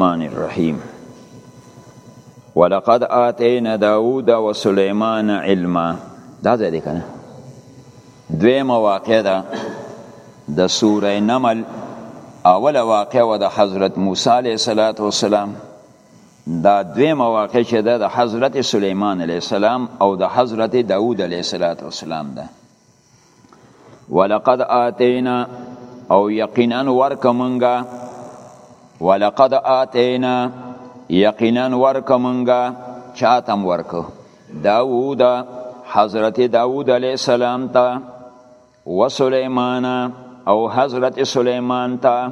الرحمن الرحیم ولقد آتینا داوود و سلیمان علما دا ځای دی کنه دویمه واقع ده د سوره نمل اوله واقع و د حضرت موسی علیه صلوات و سلام دا دویمه واقع چې ده د حضرت سلیمان علیه السلام او د حضرت داوود علیه صلوات و سلام ده ولقد آتینا او یقینا ورک منګه ولقد آتینا یقینا ورک منګه چاتم ورک داوود حضرت داوود علیہ السلام ته و سلیمان او حضرت سلیمان ته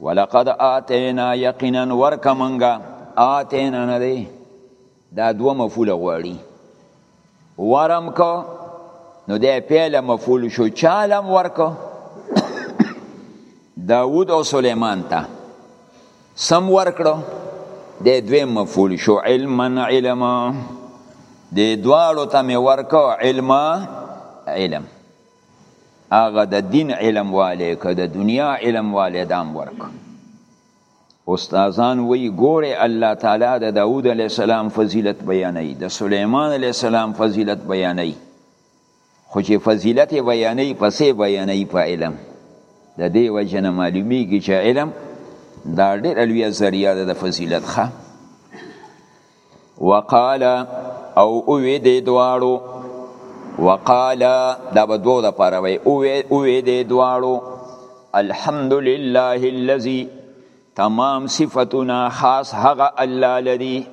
ولقد آتینا یقینا ورک منګه آتینا نه دی دا دوه مفعول غواړي ورم کو نو د پیله مفعول شو چالم ورکو داوود او سلیمان ته سم ورکړو د دوی مفعول شو علما علما د دواړو ته می ورکو علما علم هغه د دین علم والے که د دنیا علم والے دام ورکو استادان وی ګوره الله تعالی د داوود علی السلام فضیلت بیانوي د سليمان علی السلام فضیلت بیانوي خو چې فضیلت بیانوي پسې بیانوي په علم د دې وجه نه معلومیږي چې علم دا ډېر لوی ذریعہ ده د فضیلت ښه وقال او اوی دی دواړو وقال دا به دوو د پاره وي اوی دی دواړو الحمد لله الذي تمام صفاتنا خاص هغه الله لري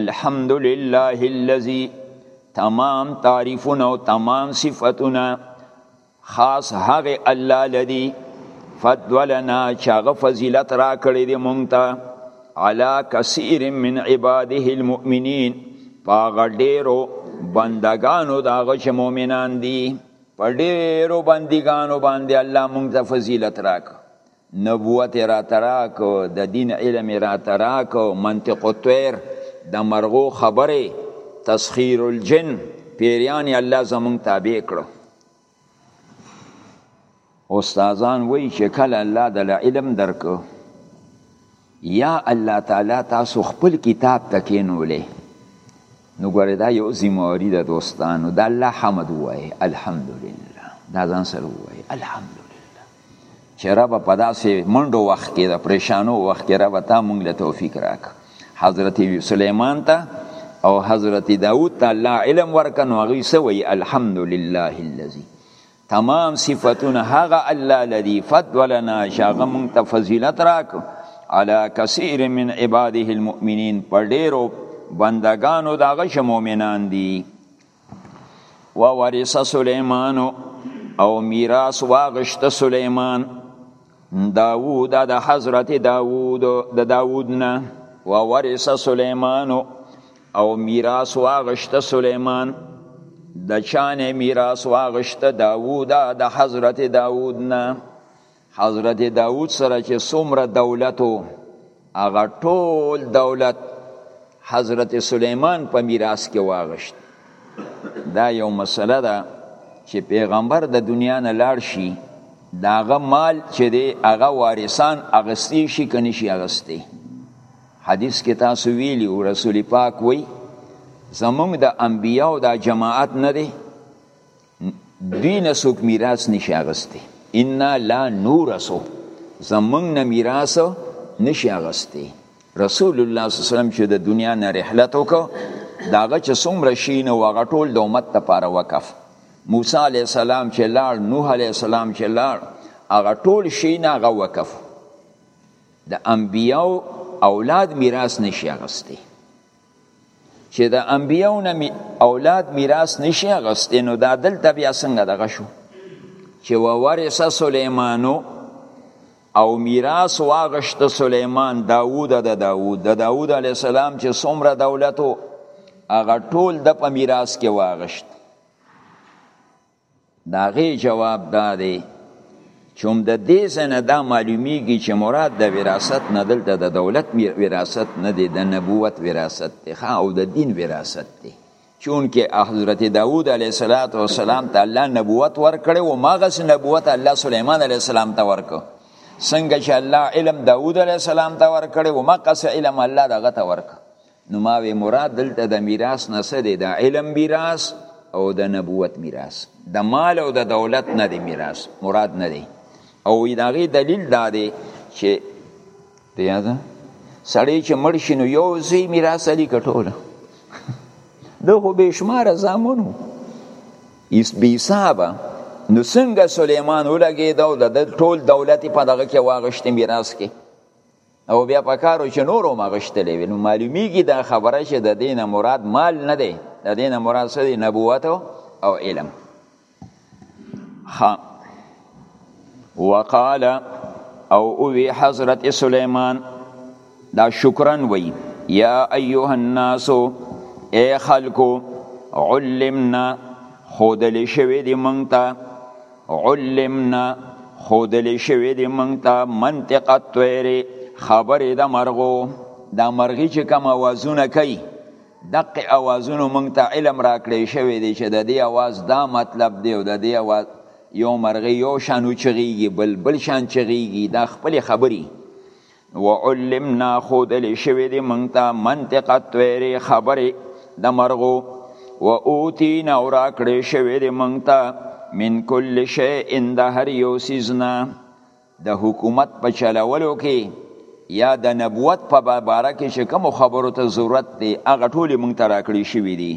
الحمد لله الذي تمام تعریفونه او تمام صفاتونه خاص هغه الله لدی فضلنا چاغه فضیلت را کړی دی مونږ ته علا کثیر من عباده المؤمنین پاغه ډیرو بندگانو داغه چې مؤمنان دي په ډیرو بندگانو باندې الله مونږ ته فضیلت راک نبوت یې راته راکړ، د دین علم یې راته راکړ، منطق الطیر، د مرغو خبرې، تسخیر الجن، پیریان یې الله زمونږ تابع کړو. استادان وایي چې کله الله دله علم درکړ، یا الله تعالی تاسو خپل کتاب ته کینولې نو ګوره دا یو ذمہواری ده دوستانو دا الله حمد وای الحمدلله دا ځان سره وای الحمدلله چې رب په داسې منډو وخت کې د پریشانو وخت کې رب تا مونږ له توفیق راک حضرت سلیمان ته او حضرت داوود ته الله علم ورکنو هغه سوی الحمدلله الذی تمام صفتونه هغه الله لدی فضلنا شاغه مونږ ته فضیلت راک علی کثیر من عباده المؤمنین په ډیرو بندگانو دغه ش مؤمنان دی و ورث سليمان او میراث واغشت سليمان داوود د حضرت داوود د داوود نه وورث سليمان او میراث واغشت سليمان د چانه میراث واغشت داوود د حضرت داوود نه حضرت داوود سره چې څومره دولت هغه ټول دولت حضرت سلیمان په میراث کې واغشت دا یو مسله ده چې پیغمبر د دنیا نه لاړ شي داغه مال چې دی هغه وارثان اغستی شي کني شي اغستی حدیث کې تاسو ویلی او رسول پاک وی زمونږ د انبیاو دا جماعت نه دی دوی نه څوک میراث نشي اغستی انا لا نورثو زمونږ نه میراث نشي اغستی رسول الله صلی الله علیه وسلم چې د دنیا نه رحلت وکړ داغه چې څومره شي نو هغه ټول د امت لپاره وقف موسی علیه السلام چې لاړ نوح علیه السلام چې لاړ هغه ټول شي نه هغه وقف د انبیاو اولاد میراث نشي اغستی چې د انبیو نه اولاد میراث نشي اغستې نو دا دلته بیا څنګه دغه شو چې وورث سلیمانو او میراث واغشت سلیمان داوود د دا داوود د داوود علی السلام چې څومره دولت هغه ټول د په میراث کې واغشت دا غي جواب دا دی چوم د دې سنه دا معلومیږي چې مراد د وراثت نه دلته د دولت وراثت نه دی د نبوت وراثت دی او د دین وراثت دی چون کې حضرت داوود علیه الصلاۃ والسلام ته الله نبوت ورکړي او ماغس نبوت الله سليمان علیه السلام ته ورکړ څنګه چې الله علم داوود علیه السلام ته ورکړي او ماغس علم الله دغه ته ورکړ نو ما وی مراد دلته د میراث نه څه دی د علم میراث او د نبوت میراث د مال او د دولت نه دی میراث مراد نه دی او داغه دلیل دا دی چې پیاده سړی چې مړ شي نو یو زی میراث علی کټوله د خو بشمار زامنو ایس بی صاحبه نو څنګه سلیمان ولګید او د ټول دولت په دغه کې واغشت میراث کې او بیا پکارو چې نور هم غشتلې وي نو معلومیږي دا خبره چې د دینه مراد مال نه دی د دینه مراد څه دی نبوت او علم خا وقال او اوی حضرت سلیمان دا شکرن وی یا ایها الناس اے خلکو علمنا خودل شوی دی مونږ ته علمنا خودل شوی دی مونږ ته منطق الطير خبرې د مرغو دا مرغی چې کوم اوازونه کوي دقه اوازونو مونږ ته علم راکړی شوی دی چې د دې اواز دا مطلب دی او د دې اواز یو مرغی یو شانو چغیږي بل بل شان چغیږي دا خپل خبري وعلمنا خودل شوی دی مونږ ته منطق الطير خبره د مرغو و اوتینا او راکړې شوې دې مونږ ته من کل شی ان د هر یو سیزنا د حکومت په چلولو کې یا د نبوت په باره کې چې کوم خبرو ته ضرورت دی هغه ټولې مونږ ته راکړې شوې دي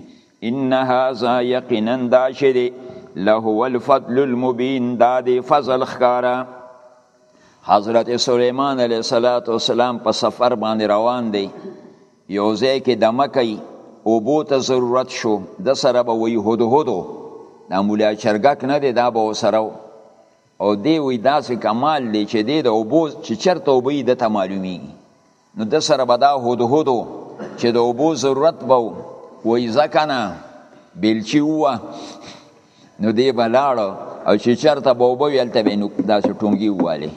ان هاذا یقینا دا چې دی له الفضل المبین دا دی فضل ښکاره حضرت سلیمان علیه صلوات و سلام په سفر باندې روان دی یو ځای کې د مکې اوبو ته ضرورت شو د سره به وی هدو هدو دا مولا چرګک نه دی دا به سره او دی وی داسې کمال دی چې دی د اوبو چې چرته وبې د ته معلومیږي نو د سره به دا هدهدو چې د اوبو ضرورت به وای ځکه نه بیلچي ووه نو دی به لاړو او چې چرته به اوبه وي هلته به یې داسې ټونګي ووالې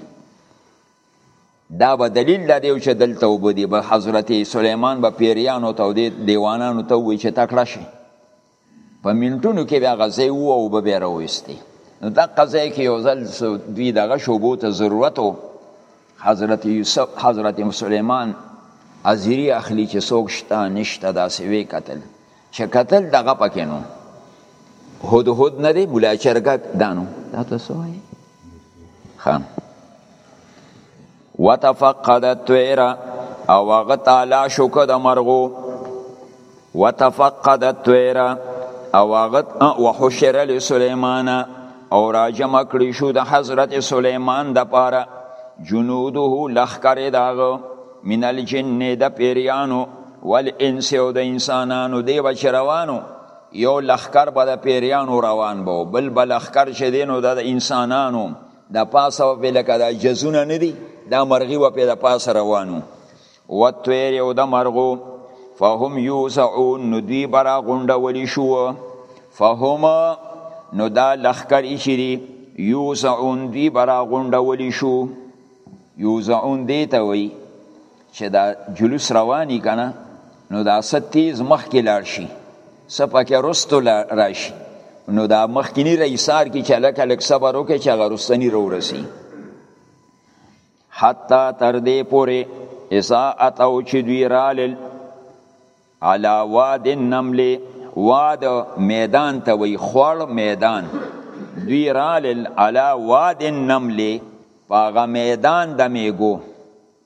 دا به دلیل دا دی چې دلته اوبه دي به حضرت سلیمان به پیریانو ته او دې دیوانانو ته ووایي چې تکړه شي په منټونو کې به هغه ځای وو او به بیا راویستې نو دقه ځای کې یو ځل دوی دغه شوبو ته ضرورت و حضرت یوسف حضرت سلیمان حاضری اخلي چې څوک شته نشته داسې وی قتل چې قتل دغه پکې نو هود هود نه دی مولا چرګک دانو دا تاسو وایي خام وتفقد الطير او هغه تلاش وکړ د مرغو وتفقد الطير او هغه وحشر لسليمان او راجم کړی شو د حضرت سليمان د پاره جنوده لخر داغه من الجن د پیریانو والانس او د انسانانو دی بچ روانو یو لخر به د پیریانو روان بو بل بل لخر چې دینو د انسانانو د پاسه و په لکه دا جزونه نه دي دا مرغي و په د پاسه روانو و تویر یو د مرغو فهم یوسعون نو دوی برا غونډه ولی شو فهم نو دا لخکر ایشی دی یوسعون دوی برا غونډه ولی شو یوسعون دیتا وی چې دا جلوس رواني کنه نو دا څه تیز مخکې لاړ شي څه پکې رستو راشي نو دا مخکینی رئیسار کې چې لکه لک صبر وکړي چې هغه رستنی رورسي حتی تر دې پورې اذا اتو چې دوی رالل علا واد النمل واد میدان ته وی خوړ میدان دوی رالل علا واد النمل پاغه میدان د میګو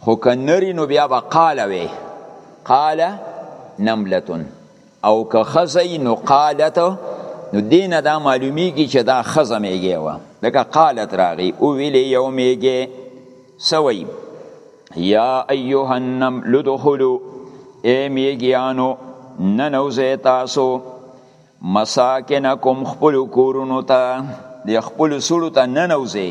خو که نری نو بیا به قاله وی قاله نملتون او که خزی نو قالت نو دینه دا معلومیږي چې دا خزه میږي و لکه قالت راغي او ویلې یو میږي سوی یا ایها النمل ادخلوا ای میږیانو ننوځئ تاسو مساکنکم خپل کورونو ته د خپل سړو ته ننوځئ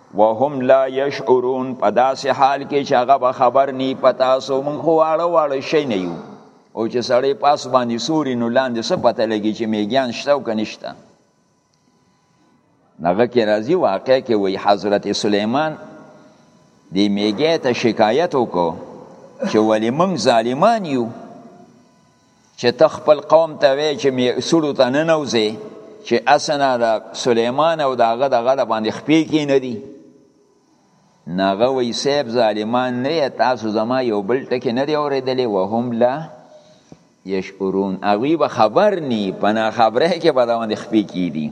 وهم لا یشعرون په داسې حال کې چې هغه به خبر نی پتا سو مونږ خو واړه واړه شي نه یو او چې سړی پاس باندې سوري نو لاندې څه پته لګي چې میګیان شته او که نشته هغه کې راځي واقع کې وایي حضرت سلیمان دې میګی ته شکایت وکړو چې ولې مونږ ظالمان یو چې ته خپل قوم ته وې چې می سړو ته نه نوځې چې اسنه د سلیمان او داغه د غړه باندې خپې کې نه دي ناغه وی سیب ظالمان نه تاسو زما یو بل ټکی نه دی اورېدلې وهم لا یشعرون هغوی به خبر نی په ناخبره کې به دا باندې خپې کېدي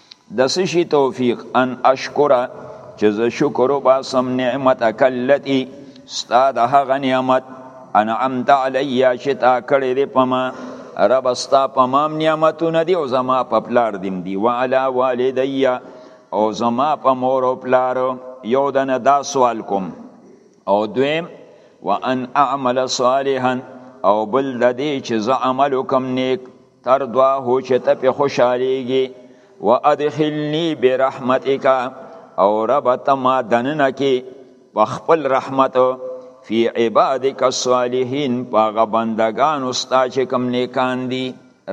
د څه شي توفیق ان اشکر چې زه شکر وباسم نعمتک التي ستا د هغه نعمت انعمت علی چې تا کړی دی په ما رب ستا په مام نعمتونه دي او زما په پلار دیم دي وعلى والدي او زما په مور او پلار یو دنه دا سوال کوم او دویم وان اعمل صالحا او بل د دې چې زه عمل وکم نیک تر دوا هو چې ته په خوشالېږي و ادخلنی برحمتک او رب ته ما دننه کې په خپل رحمت فی عبادک الصالحین پاغه بندگان استا چې کم نیکان دي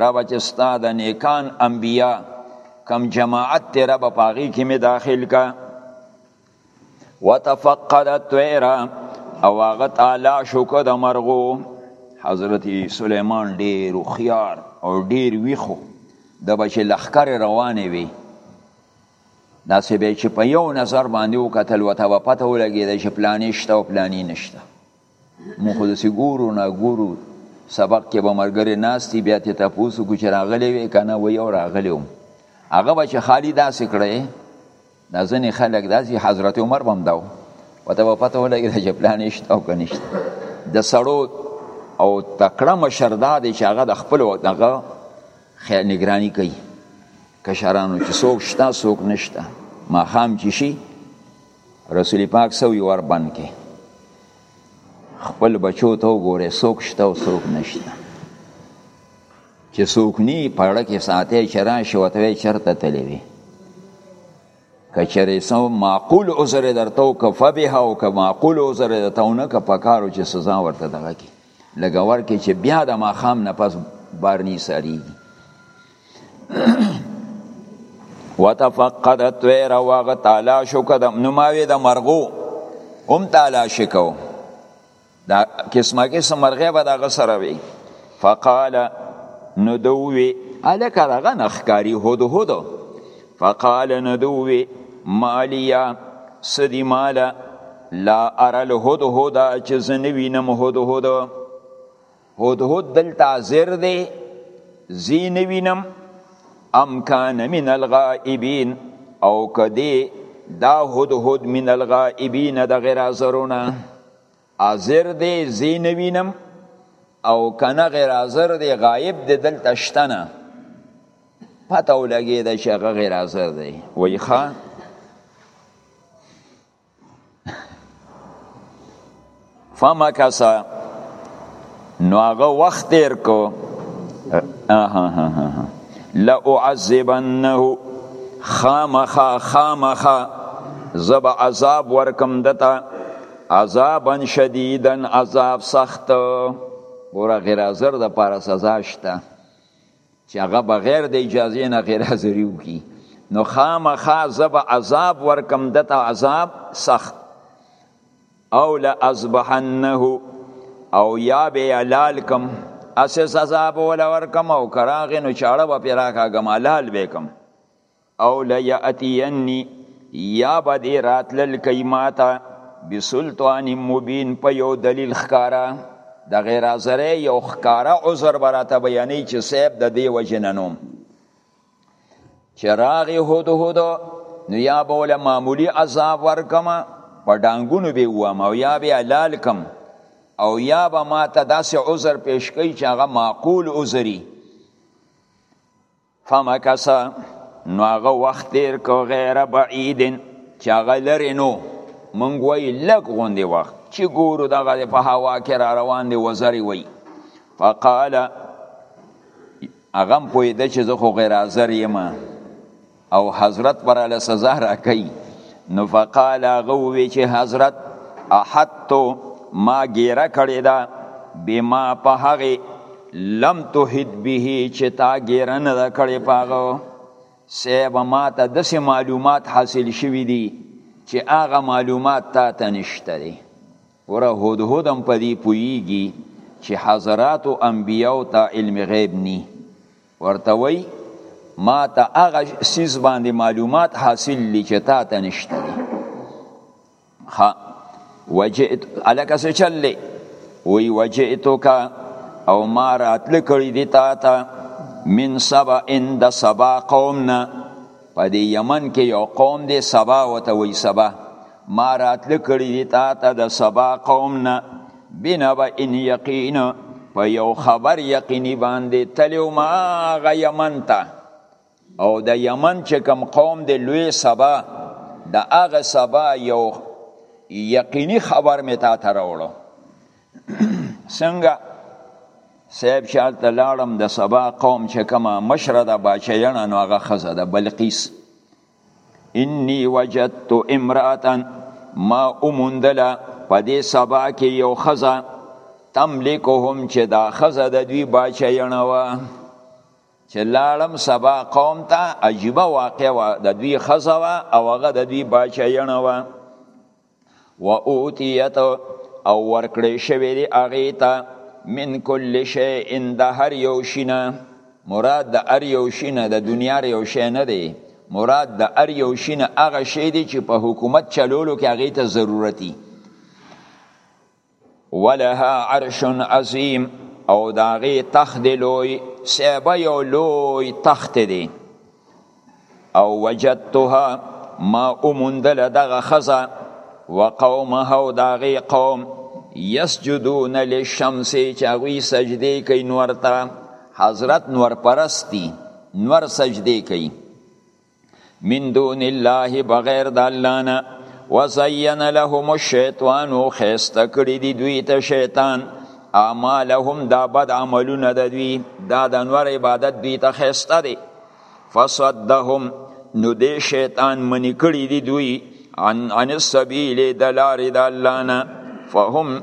رب چې ستا د نیکان انبیا کم جماعت ته رب پاغي کې می داخل کا وتفقد الطير او هغه تعالی شو که د مرغو حضرت سلیمان ډیر خيار او ډیر ویخو د بچ لخر روانې وي دا سه به چې په یو نظر باندې وکتل وته په پته ولګي د چې پلانې شته او پلانې نشته مونږ خو داسې ګورو نه ګورو سبق کې به ملګری ناستي بیا ته تاسو کو چې راغلی وي کنه وی او راغلی وم هغه به چې خالی داسې کړی دا ځنې خلک داسې حضرت عمر بم داو وته په پته ولګی چې پلان نشته او کنيشته د سړو او تکړه مشردا دي چې هغه د خپل دغه خیر نگرانی کوي کشرانو چې څوک شته څوک نشته ما خام چې شي رسول پاک سو یو ور بند کې خپل بچو ته وګوره څوک شته او څوک نشته چې څوک نی پړه کې ساتي چې راشي وته چرته تللی وي کچرې سو معقول عذر درته او کفه به او که معقول عذر درته نه که پکارو چې سزا ورته دغه کې لګور کې چې بیا د ماخام نه پس بارنی ساریږي وتفقد الطير واغ تعالی شو کدم نو ماوی د مرغو هم تعالی شکو دا قسمه قسم مرغه به دغه سره وي فقال نو دوی الک دغه نخکاری هود هود فقال نو دوی مالیا سدی مالا لا ارل هود هود چې زنوینم هود هود هدهد دلته زر دی زین وینم ام کان من الغائبین او کدی دا هدهد من الغائبین د غیر حاضرونه حاضر دی زین وینم او کنه غیر حاضر دی غایب دی دلته شتنه پته ولګی دا چې غیر حاضر دی وای خان فمکس نو هغه وخت تیر کو لأعذبنه خامخا خامخا زب عذاب ورکم دتا عذابا شدیدا عذاب سخت ګوره غیر حاضر د پاره سزا شته چې هغه بغیر د اجازې نه غیر حاضری وکي نو خامخا زب عذاب ورکم دته عذاب سخت او لا اذبحنه او یا به حلال کم اساس عذاب ول ورکم او کراغ نو چاړه به پیراکا غم حلال به کم او لیاتینی یا به دی راتلل کوي ماته بسلطان مبین په یو دلیل ښکارا د غیر حاضرې یو ښکارا عذر براته بیانې چې صاحب د دی وجننوم چراغ هود هود نو یا به ول معمولی عذاب ورکم په ډانګونو به وام او یا به حلال کم او یا به ما ته داسې عذر پیش کوي چې هغه معقول عذري فمکس نو هغه وخت تیر کو غیر بعیدن چې هغه لرې نو مونږ وایي لږ غوندې وخت چې ګورو دغه په هوا کې را روان دی وزرې وایي فقال هغه هم پوهېده چې زه خو غیرحاضر یم او حضرت پر له سزا راکوي نو فقال هغه ووی چې حضرت احدتو ما ګیره کړې ده بما په هغې لم تحد به چې تا ګیره نه ده کړې په هغه صاحب ما ته داسې معلومات حاصل شوي دي چې هغه معلومات تا ته نشته دی وره هدهد هم په دې پوهیږي چې حضرات او انبیاو ته علم غیب نی ورته وای ما ته هغه سیز باندې معلومات حاصل دي چې تا ته نشته دی ها وجئت الک سو چل وی وجئتک او ما راتل کړی دی تا ته من سبا ان د سبا قومنا په دې یمن کې یو قوم دی سبا وته وی سبا ما راتل کړی دی تا ته د سبا قومنا بنبا ان یقین په یو خبر یقینی باندې تلو ما غ یمن ته او د یمن چې کم قوم دی لوی سبا د هغه سبا یو یقیني خبر مې تا ته راوړو څنګه صاحب شال ته لاړم د سبا قوم چې کومه مشره ده باچیڼه نو هغه ښځه ده بلقیس انی وجدت امرأتا ما اوموندله په دې سبا کې یو ښځه تملکهم چې دا ښځه د دوی باچیڼه وه چې لاړم سبا قوم ته عجیبه واقع وه د دوی ښځه وه او هغه د دوی باچهیڼه وه و اوتیت او ورکړی شوی دی هغې ته من کل شیء د هر یو شي نه مراد د هر یو شي نه د دنیا هر یو شی نه دی مراد د هر یو شي نه هغه شی دی چې په حکومت چلولو کې هغې ته ضرورتي ولها عرش عظیم او داغه تخت لوی سیبه یو لوی تخت دی او وجدتها ما اومندل دغه خزه وقومها او داغه قوم یسجدون للشمس چې هغوی سجدې کوي نور ته حضرت نور پرستی نور سجدې کوي من دون الله بغیر د الله نه وزین لهم الشیطان خیسته کړی دی دوی ته شیطان اعمالهم دا بد عملونه د دوی دا د انور عبادت دوی ته خیسته دی فصدهم نو دی شیطان منی کړی دی دوی عن عن السبیل د لارې د الله نه فهم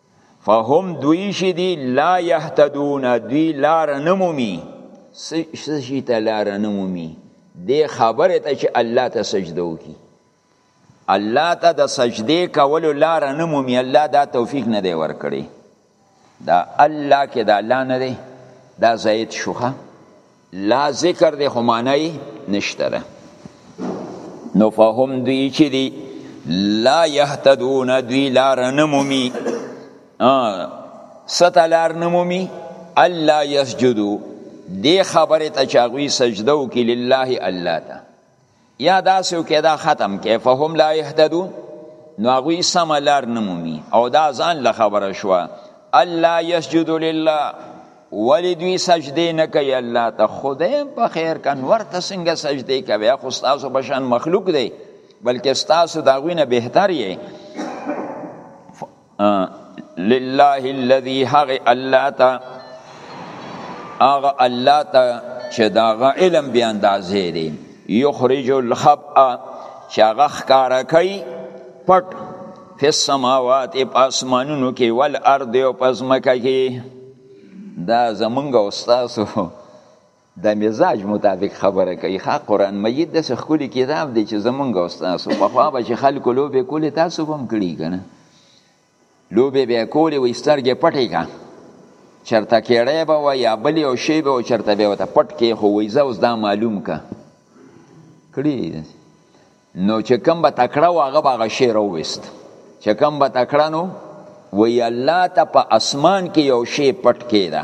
فهم دوی چې دی لا یهتدون دوی لار نه مومي څه شي ته لار نه مومي دې خبره ته چې الله ته سجده وکړي الله ته د سجدې کولو لار نه مومي الله دا توفیق نه دی ورکړي دا الله کې دا الله نه دی دا زید شوخه لا ذکر دی خو معنی نشته ده نو فهم دوی چې دی لا یهتدون دوی لار نمومی ستا لار نمومی الله یسجدو دی خبره ته چاغوی سجده وکي لله الله ته یا داسې وکړي دا ختم کړي فهم لا یهتدون نو هغوی سمه لار نه مومي او دا ځان له خبره شوه الله یسجد لله ولې دوی سجدې نه کوي الله ته خدای په خیر کن ورته څنګه سجدې کوي خو ستاسو په شان مخلوق دی بلکې ستاسو د هغوی نه بهتر یې لله الذي هغه الله ته هغه الله ته چې دا علم بیا اندازې دی یخرج الخبأ چې هغه ښکاره کوي پټ فی السماوات په اسمانونو کې ول ارض او په ځمکه کې دا زمونږ استادو د مزاج مطابق خبره کوي ښه قران مجید د سخکولي کتاب دی چې زمونږ او تاسو په خوا به چې خلکو لوبې کولې تاسو به هم کړي که نه لوبې به یې کولې وایي سترګې پټې کړه چرته کېړی به وه یا بل یو شی به و چرته به ورته پټ کې خو وایي زه اوس دا معلوم که کړي نو چې کوم به تکړه و هغه به هغه شی راوویست چې کوم به تکړه نو وایي الله ته په اسمان کې یو شی پټ کېده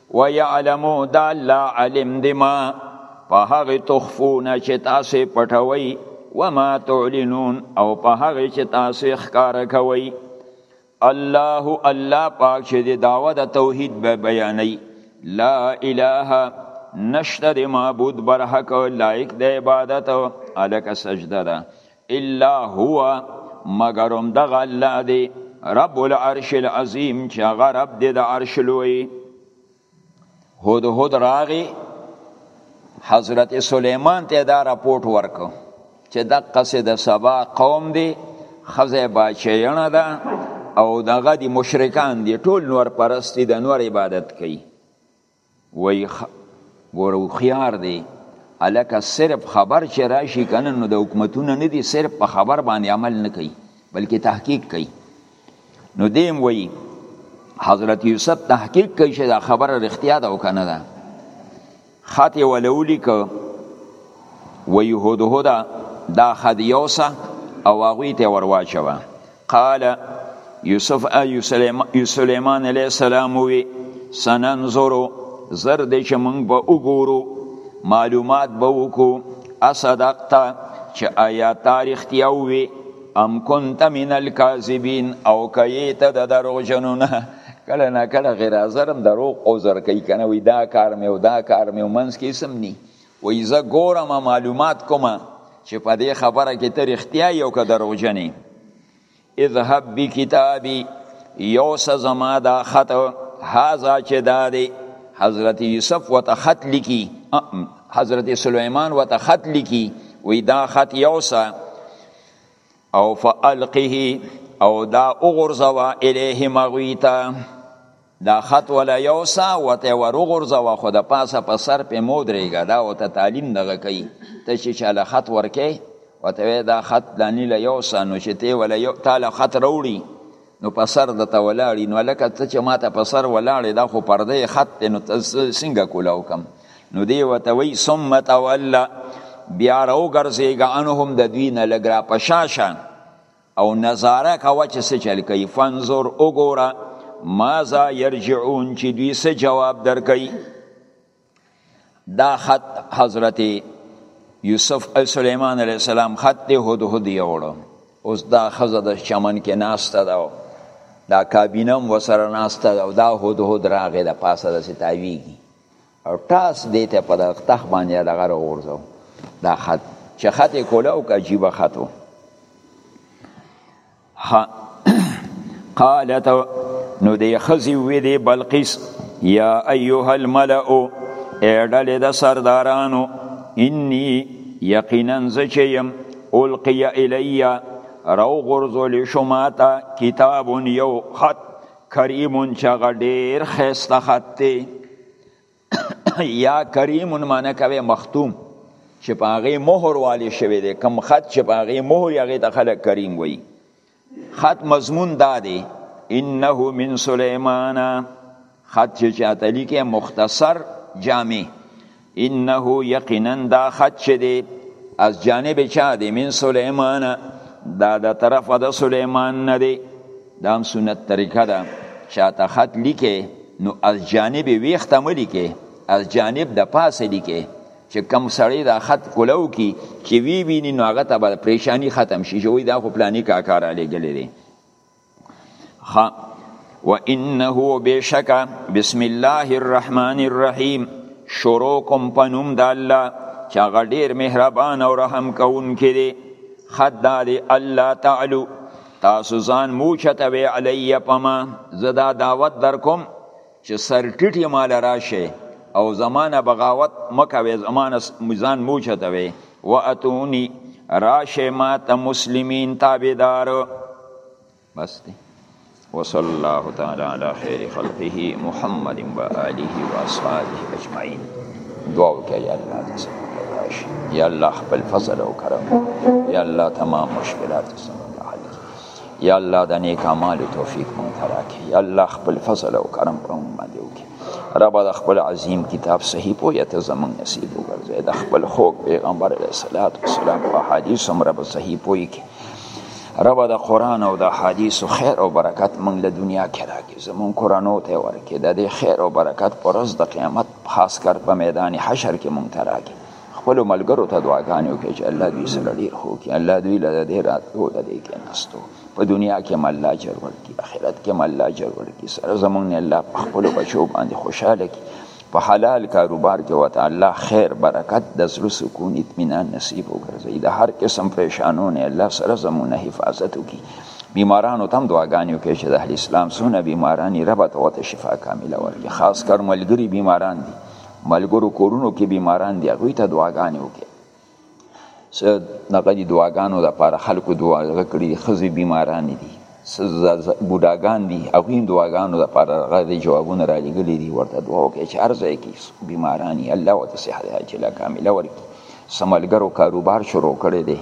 ويعلمو دا الله علم دی ما په هغه تخفون چې تاسو پټوي وما تعلنون او په هغه چې تاسو ښکار کوي الله الله پاک چې دی داوا د توحید به بیانې لا اله نشته د معبود برحق لایق د عبادت الک سجده ده الا هو مگر هم دغه الله دی رب العرش العظیم چې هغه رب دی د عرش لوی هود هود راغی حضرت سلیمان ته دا راپورټ ورکو چې د قصه د سبا قوم دی خزه باچیانه ده او دغه دی مشرکان دی ټول نور پرستی د نور عبادت کوي وای ګور هوښیار دی الکه صرف خبر چې راشي کنه نو د حکومتونه نه دي صرف په خبر باندې عمل نه کوي بلکې تحقیق کوي نو دیم وای حضرت یوسف تحقیق کوي چې دا خبره رښتیا ده او کنه ده خط ولولی که وی هدهده دا خد یوسه او هغوی ته ورواچوه قال یوسف ایو سلیمان علیه السلام وی سننظر زر دې چې موږ به وګورو معلومات به وکړو اصدقتا چې آیا تاریخ تیاو وی ام کنت من الكاذبین او کایته د دروغجنو نه کله نه کله غیر حاضرم دروغ عذر کوي کنه وی دا کار مې او دا کار مې ومنس کې سم ني وای زه ګورم معلومات کوم چې په دې خبره کې ته رښتیا یو که دروغجنې اذهب بکتابي یوسه زما دا خط هذا چې دا دی حضرت یوسف وته خط لیکي حضرت سلیمان وته خط لیکي وی دا خط یوسه او فالقه او دا اغرزوا الیه مغویتا دا خط ولا یو سا وته وروغورځوه خو د پاسه په سر په مو درېږه دا وته تعلیم دغه کوي ته چې چاله خط ورکې وته دا خط دانی له یو سا نو چې ته ولا یو تعالی خط وروړي نو په سر د ته ولاړی نو لکه ته چې ماته په سر ولاړې دا خو پردې خط دی نو څنګه کولاو کم نو دی وته وی ثم تولى بیا راو ګرځېږه انهم د دوی نه لګرا پشاشه او نظاره کوه چې څه چل کوي فانظر وګوره ماذا يرجعون چې دوی څه جواب درکوي دا خط حضرت یوسف سلیمان علیه السلام خط دی هدهد یې وړو اوس دا ښځه د چمن کې ناسته ده دا کابینه هم ورسره ناسته ده او دا هدهد راغی د پاسه داسې تاویږي او ټاس دې ته په دغه تخ باندې دغه راغورځو دا خط چې خط یې کوله او که عجیبه خط و قالت نو دې ښځې وې دې بلقیس یا ایها الملأ ای ډلې د سردارانو انی یقینا زه چې یم القی الی راو غرزول شما ته کتاب یو خط کریمون چې هغه ډېر ښایسته خط دی یا کریمون معنی کوي مختوم چې په هغې مهر والی شوی دی کم خط چې په هغې مهر هغې ته خلک کریم وایي خط مضمون دا دی انه من سلیمان خط چې چاته لیکې مختصر جامع انه یقینا دا خط چې دی از جانب چا دی من سلیمان دا د طرف د سلیمان نه دی دا هم سنت طریقه ده چاته خط لیکه نو از جانب ویخت ملی کې از جانب د پاسه لیکه چې کم سړی دا خط کولو کی چې وی ویني نو هغه ته پریشانی ختم شي چې وای دا خو پلاني کاکار علی ګلې خا و انه بشکا بسم الله الرحمن الرحیم شروع کوم په نوم د الله چې هغه ډیر مهربان او رحم کوونکی دی خد دا دی الله تعالی تاسو ځان موچتوي علی پما زدا دعوت در کوم چې سرټیټ یې مال راشه او زمانه بغاوت مکوي زمانه مزان موچته وي واتونی راشه ما ته مسلمین تابعدار بس دی وصلى الله تعالى على خير خلقه محمد وآله وأصحابه أجمعين دعا وکړه یا الله دې سره راشي یا الله خپل فضل او کرم یا الله تمام مشکلات سره یا الله د نیک اعمالو توفیق مونږ ته راکړي یا الله خپل فضل او کرم پر مونږ باندې وکړي رب د خپل عظیم کتاب صحیح پوهه ته زمونږ نصیب وګرځي د خپل خوږ پیغمبر علیه الصلاۃ والسلام په حدیث هم رب صحیح پوهه کړي رب د قرآن او د حدیث خیر او برکت مونږ له دنیا کې راکړي زمونږ قرآنو ته ورکړي د دې خیر او برکت پر ورځ د قیامت خاص کر په میدان حشر کې مونږ ته راکړي خپل ملګرو ته دعاګانې وکړي چې الله دوی سره ډیر خو کې الله دوی له دې راتلو د دې کې نستو په دنیا کې هم الله اجر ورکړي آخرت کې هم الله اجر ورکړي سره زمونږ نه الله په خپلو بچو باندې خوشحاله کړي په حلال کاروبار کې ورته الله خیر برکت د زړه سکون اطمینان نصیب وګرځوي د هر قسم پریشانو نه الله سره زمونږ حفاظت وکړي بیمارانو تم دعاګانې وکړي چې د اهل اسلام سونه بیمارانی رب ته شفا کامله ورکړي خاص کر ملګري بیماران دي ملګرو کورونو کې بیماران دي هغوی ته دعاګانې وکړي څه دغه دي دعاګانو دپاره خلکو دعا دغه کړي دي ښځې بیماران دي څه بوډاګان دي هغوی هم دعاګانو دپاره هغه دې جوابونه رالیږلي دي ورته دعا وکړي چې هر ځای کې بیماران دي الله ورته صحت عاجله کامله ورکړي څه ملګرو کاروبار شروع کړی دی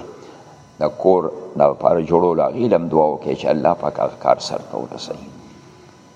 د کور دپاره جوړولو هغوی له هم دعا وکړي چې الله پاک هغه کار سرته ورسوي